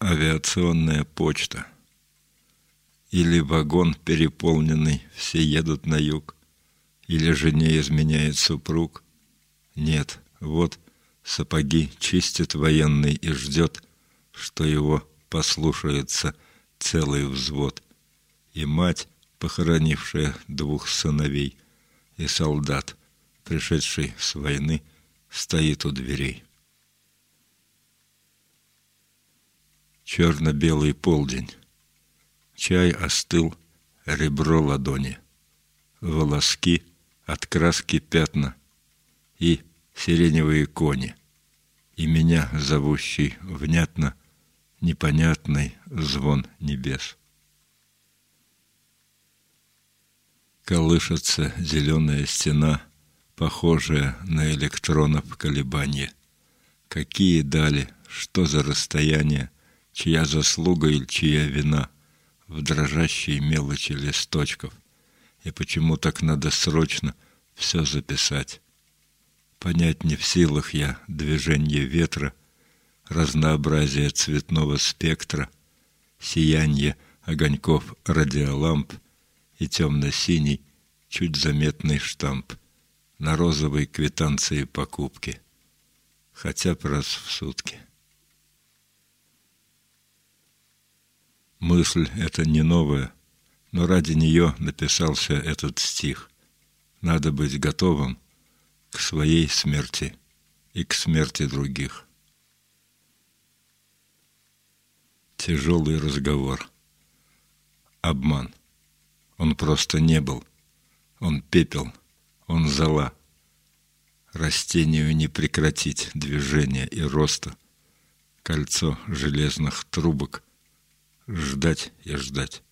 авиационная почта. Или вагон переполненный, все едут на юг. Или жене изменяет супруг. Нет, вот сапоги чистит военный и ждет, что его послушается целый взвод. И мать, похоронившая двух сыновей, и солдат, пришедший с войны, стоит у дверей. Черно-белый полдень. Чай остыл, ребро ладони. Волоски от краски пятна и сиреневые кони. И меня, зовущий внятно, непонятный звон небес. Колышется зеленая стена, похожая на электронов колебания. Какие дали, что за расстояние, чья заслуга или чья вина в дрожащей мелочи листочков. И почему так надо срочно все записать? Понять не в силах я движение ветра, разнообразие цветного спектра, сияние огоньков радиоламп и темно-синий, чуть заметный штамп на розовой квитанции покупки, хотя б раз в сутки. Мысль эта не новая, но ради нее написался этот стих. Надо быть готовым к своей смерти и к смерти других. Тяжелый разговор. Обман. Он просто не был. Он пепел. Он зола. Растению не прекратить движения и роста. Кольцо железных трубок — ждать и ждать.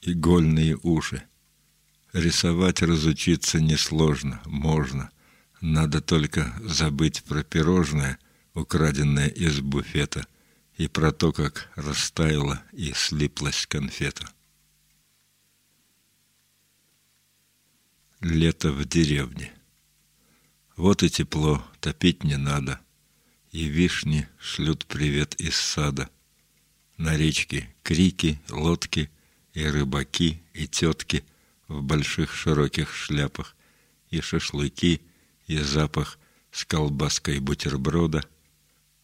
Игольные уши. Рисовать разучиться несложно, можно. Надо только забыть про пирожное, украденное из буфета, и про то, как растаяла и слиплась конфета. Лето в деревне. Вот и тепло, топить не надо — и вишни шлют привет из сада. На речке крики, лодки и рыбаки, и тетки в больших широких шляпах, и шашлыки, и запах с колбаской бутерброда,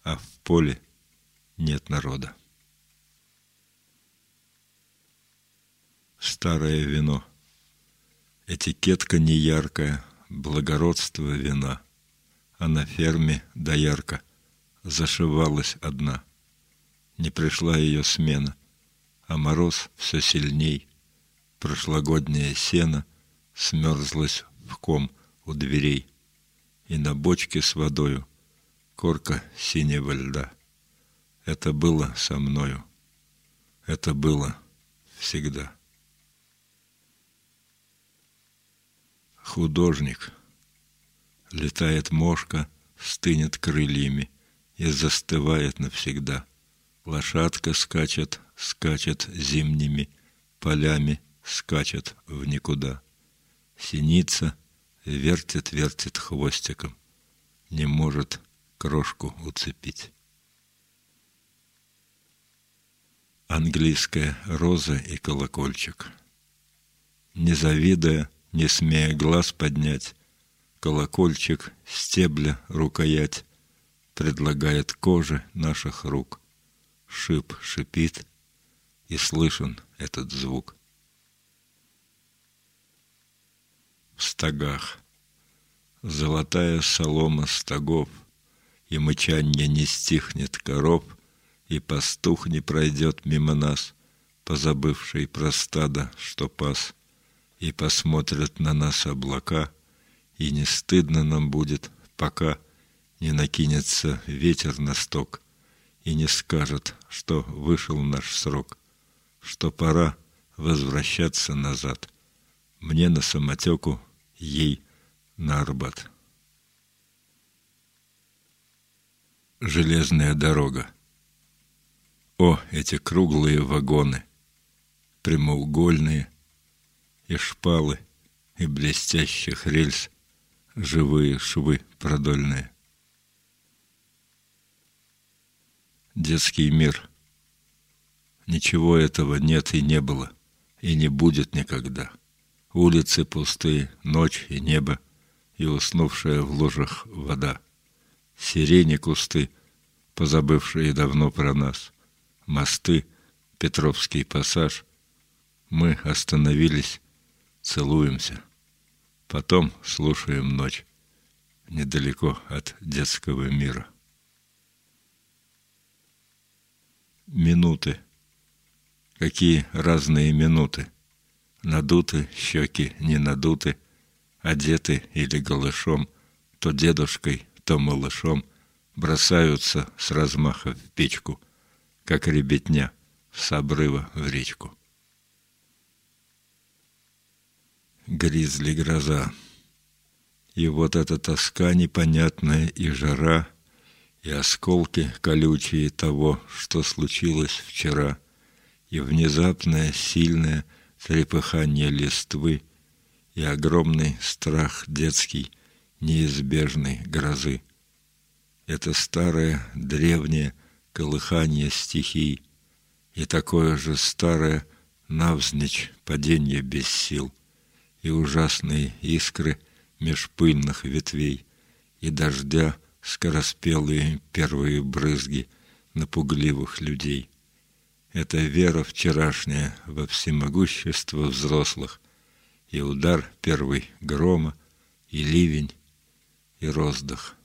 а в поле нет народа. Старое вино. Этикетка неяркая, благородство вина, а на ферме доярка — зашивалась одна. Не пришла ее смена, а мороз все сильней. Прошлогоднее сено смерзлось в ком у дверей, и на бочке с водою корка синего льда. Это было со мною, это было всегда. Художник. Летает мошка, стынет крыльями и застывает навсегда. Лошадка скачет, скачет зимними полями, скачет в никуда. Синица вертит, вертит хвостиком, не может крошку уцепить. Английская роза и колокольчик. Не завидая, не смея глаз поднять, колокольчик, стебля, рукоять, предлагает коже наших рук. Шип шипит, и слышен этот звук. В стогах золотая солома стогов, И мычанье не стихнет коров, И пастух не пройдет мимо нас, Позабывший про стадо, что пас, И посмотрят на нас облака, И не стыдно нам будет, пока — не накинется ветер на сток и не скажет, что вышел наш срок, что пора возвращаться назад. Мне на самотеку, ей на Арбат. Железная дорога. О, эти круглые вагоны, прямоугольные, и шпалы, и блестящих рельс, живые швы продольные. Детский мир. Ничего этого нет и не было, и не будет никогда. Улицы пустые, ночь и небо, и уснувшая в лужах вода. Сирени кусты, позабывшие давно про нас. Мосты, Петровский пассаж. Мы остановились, целуемся. Потом слушаем ночь, недалеко от детского мира. Минуты. Какие разные минуты. Надуты щеки, не надуты, одеты или голышом, то дедушкой, то малышом, бросаются с размаха в печку, как ребятня с обрыва в речку. Гризли гроза. И вот эта тоска непонятная и жара, и осколки колючие того, что случилось вчера, и внезапное сильное трепыхание листвы, и огромный страх детский, неизбежной грозы. Это старое, древнее колыхание стихий, и такое же старое навзничь падение без сил — и ужасные искры меж пыльных ветвей, и дождя скороспелые первые брызги на пугливых людей. Это вера вчерашняя во всемогущество взрослых, и удар первый грома, и ливень, и роздых.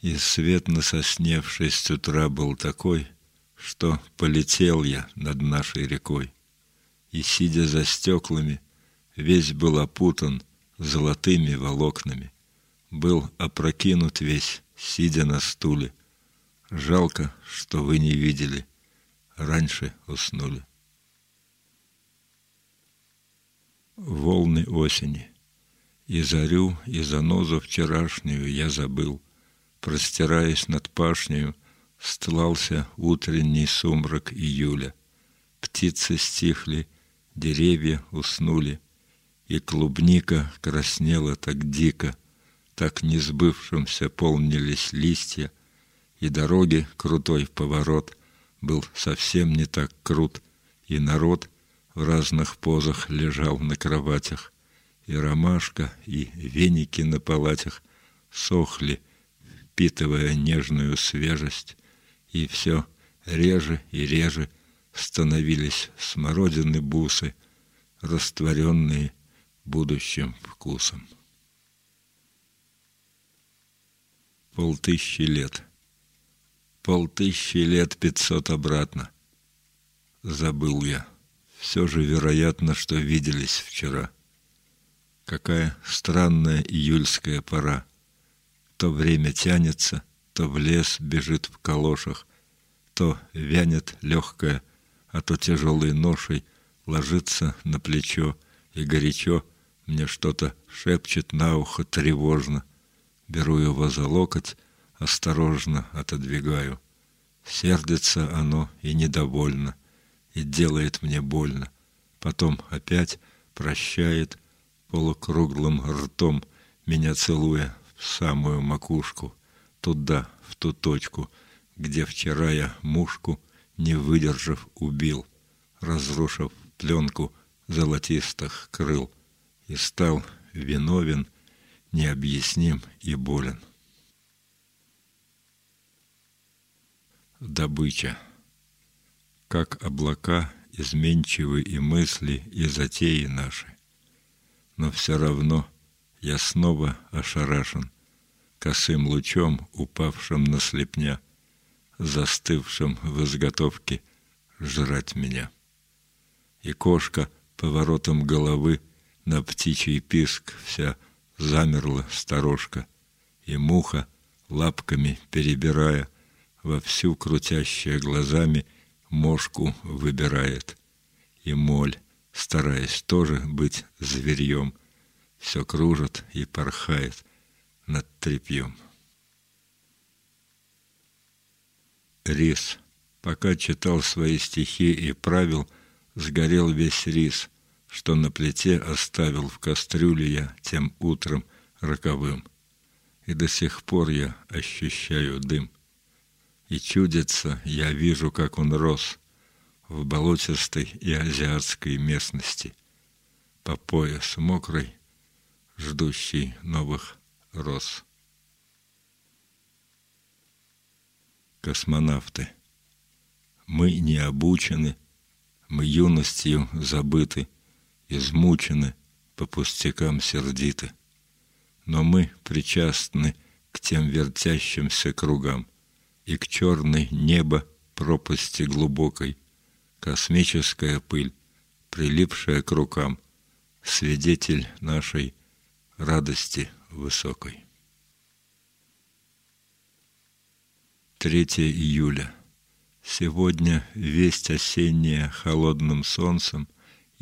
И свет на сосне с утра был такой, что полетел я над нашей рекой и, сидя за стеклами, весь был опутан золотыми волокнами, был опрокинут весь, сидя на стуле. Жалко, что вы не видели, раньше уснули. Волны осени. И зарю, и занозу вчерашнюю я забыл. Простираясь над пашнею, стлался утренний сумрак июля. Птицы стихли, деревья уснули, и клубника краснела так дико, так несбывшимся полнились листья, и дороги крутой поворот был совсем не так крут, и народ в разных позах лежал на кроватях, и ромашка, и веники на палатях сохли, впитывая нежную свежесть, и все реже и реже — становились смородины бусы, растворенные будущим вкусом. Полтыщи лет. Полтыщи лет пятьсот обратно. Забыл я. Все же вероятно, что виделись вчера. Какая странная июльская пора. То время тянется, то в лес бежит в калошах, то вянет легкая а то тяжелой ношей ложится на плечо и горячо мне что-то шепчет на ухо тревожно. Беру его за локоть, осторожно отодвигаю. Сердится оно и недовольно, и делает мне больно. Потом опять прощает полукруглым ртом, меня целуя в самую макушку, туда, в ту точку, где вчера я мушку не выдержав, убил, разрушив пленку золотистых крыл, и стал виновен, необъясним и болен. Добыча. Как облака изменчивы и мысли, и затеи наши. Но все равно я снова ошарашен косым лучом, упавшим на слепня — застывшим в изготовке жрать меня. И кошка поворотом головы на птичий писк вся замерла сторожка, и муха, лапками перебирая, вовсю крутящая глазами, мошку выбирает. И моль, стараясь тоже быть зверьем, все кружит и порхает над тряпьем. рис. Пока читал свои стихи и правил, сгорел весь рис, что на плите оставил в кастрюле я тем утром роковым. и до сих пор я ощущаю дым. И чудится, я вижу, как он рос в болотистой и азиатской местности, по пояс мокрой, ждущий новых роз. Космонавты. Мы не обучены, мы юностью забыты, измучены, по пустякам сердиты. Но мы причастны к тем вертящимся кругам и к черной небо пропасти глубокой, космическая пыль, прилипшая к рукам, свидетель нашей радости высокой. 3 июля. Сегодня весть осенняя холодным солнцем,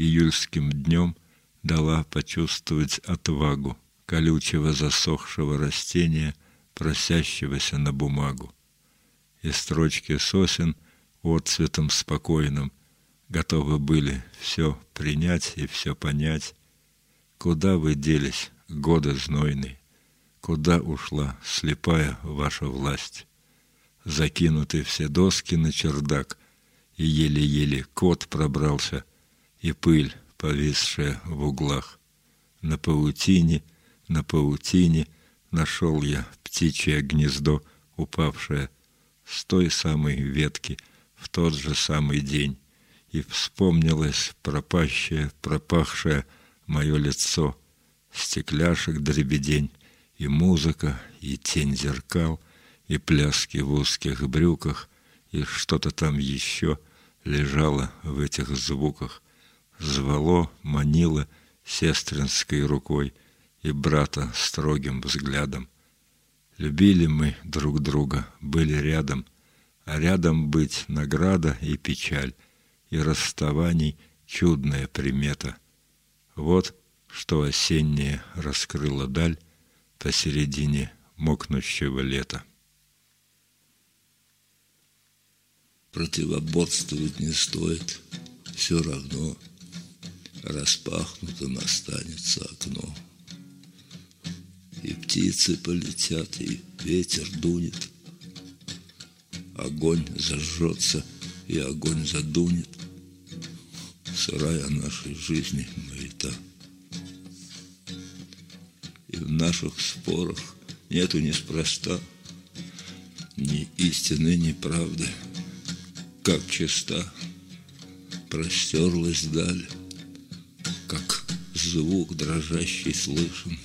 июльским днем дала почувствовать отвагу колючего засохшего растения, просящегося на бумагу. И строчки сосен отцветом спокойным готовы были все принять и все понять. Куда вы делись, годы знойные? Куда ушла слепая ваша власть? закинуты все доски на чердак, и еле-еле кот пробрался, и пыль, повисшая в углах. На паутине, на паутине нашел я птичье гнездо, упавшее с той самой ветки в тот же самый день, и вспомнилось пропащее, пропахшее мое лицо, стекляшек дребедень, и музыка, и тень зеркал — и пляски в узких брюках, и что-то там еще лежало в этих звуках, звало, манило сестринской рукой и брата строгим взглядом. Любили мы друг друга, были рядом, а рядом быть награда и печаль, и расставаний чудная примета. Вот что осеннее раскрыла даль посередине мокнущего лета. противоборствовать не стоит. Все равно распахнутым останется окно. И птицы полетят, и ветер дунет. Огонь зажжется, и огонь задунет. Сырая нашей жизни маята. И в наших спорах нету неспроста ни истины, ни правды – как чиста простерлась даль, звук дрожащий слышен,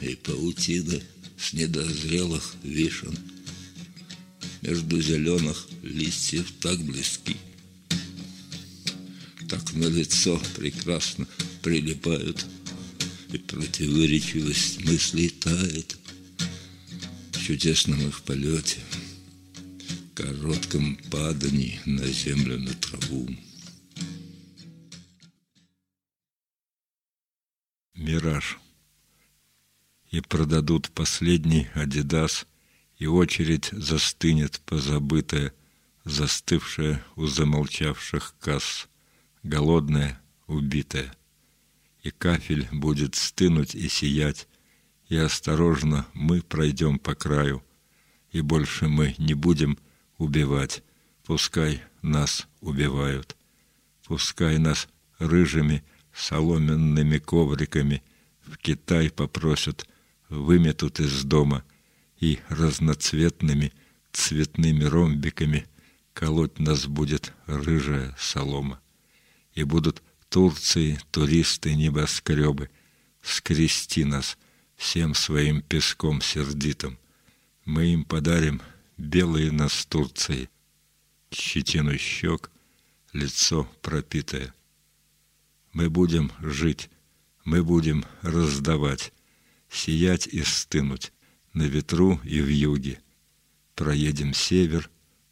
и паутина с недозрелых вишен между зеленых листьев так близки, так на лицо прекрасно прилипают, и противоречивость мыслей тает в чудесном их полете — коротком падании на землю, на траву. Мираж. И продадут последний Адидас, и очередь застынет позабытая, застывшая у замолчавших касс, голодная, убитая. И кафель будет стынуть и сиять, и осторожно мы пройдем по краю, и больше мы не будем убивать. Пускай нас убивают. Пускай нас рыжими соломенными ковриками в Китай попросят, выметут из дома и разноцветными цветными ромбиками колоть нас будет рыжая солома. И будут Турции туристы небоскребы скрести нас всем своим песком сердитым. Мы им подарим белые настурции, щетину щек, лицо пропитое. Мы будем жить, мы будем раздавать, сиять и стынуть на ветру и в юге. Проедем север,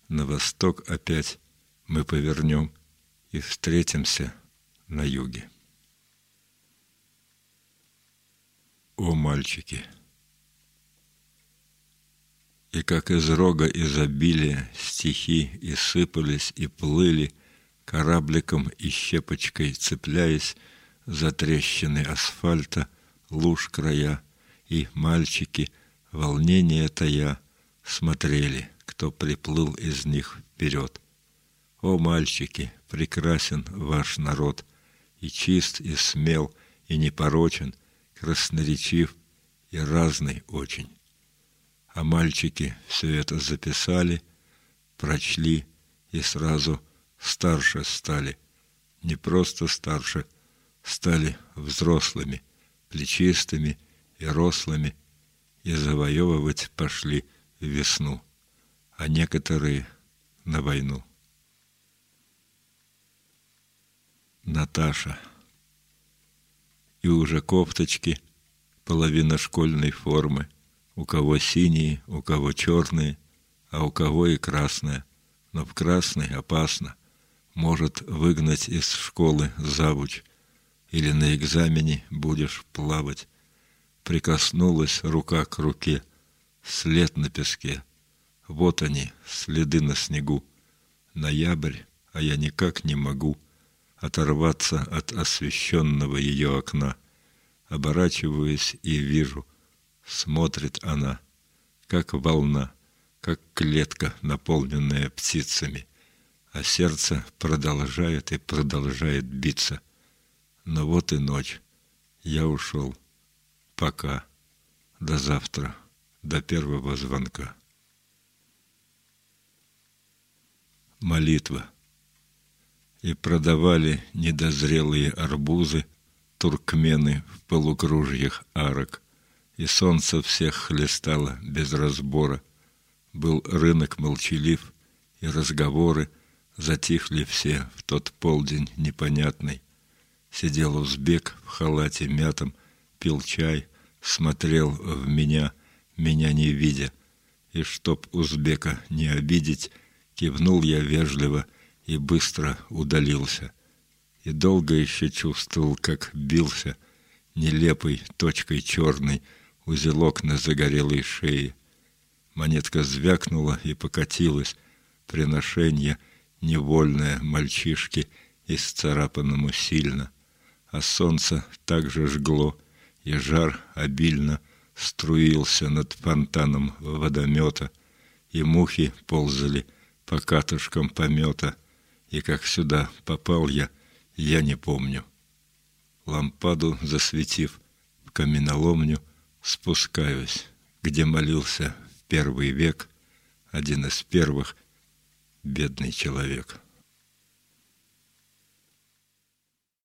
на восток опять мы повернем и встретимся на юге. О, мальчики! И как из рога изобилия стихи и сыпались, и плыли, корабликом и щепочкой цепляясь за трещины асфальта, луж края, и мальчики волнение я смотрели, кто приплыл из них вперед. О, мальчики, прекрасен ваш народ, и чист, и смел, и непорочен, красноречив и разный очень. А мальчики все это записали, прочли и сразу старше стали. Не просто старше, стали взрослыми, плечистыми и рослыми, и завоевывать пошли весну, а некоторые на войну. Наташа. И уже кофточки, половина школьной формы, у кого синие, у кого черные, а у кого и красная. Но в красной опасно. Может выгнать из школы завуч. Или на экзамене будешь плавать. Прикоснулась рука к руке. След на песке. Вот они, следы на снегу. Ноябрь, а я никак не могу оторваться от освещенного ее окна. Оборачиваюсь и вижу, смотрит она, как волна, как клетка, наполненная птицами, а сердце продолжает и продолжает биться. Но вот и ночь. Я ушел. Пока. До завтра. До первого звонка. Молитва и продавали недозрелые арбузы туркмены в полукружьях арок, и солнце всех хлестало без разбора. Был рынок молчалив, и разговоры затихли все в тот полдень непонятный. Сидел узбек в халате мятом, пил чай, смотрел в меня, меня не видя, и чтоб узбека не обидеть, кивнул я вежливо — и быстро удалился. И долго еще чувствовал, как бился нелепой точкой черной узелок на загорелой шее. Монетка звякнула и покатилась, приношение невольное мальчишке исцарапанному сильно, а солнце также жгло, и жар обильно струился над фонтаном водомета, и мухи ползали по катушкам помета — и как сюда попал я, я не помню. Лампаду засветив, в каменоломню спускаюсь, где молился в первый век один из первых бедный человек.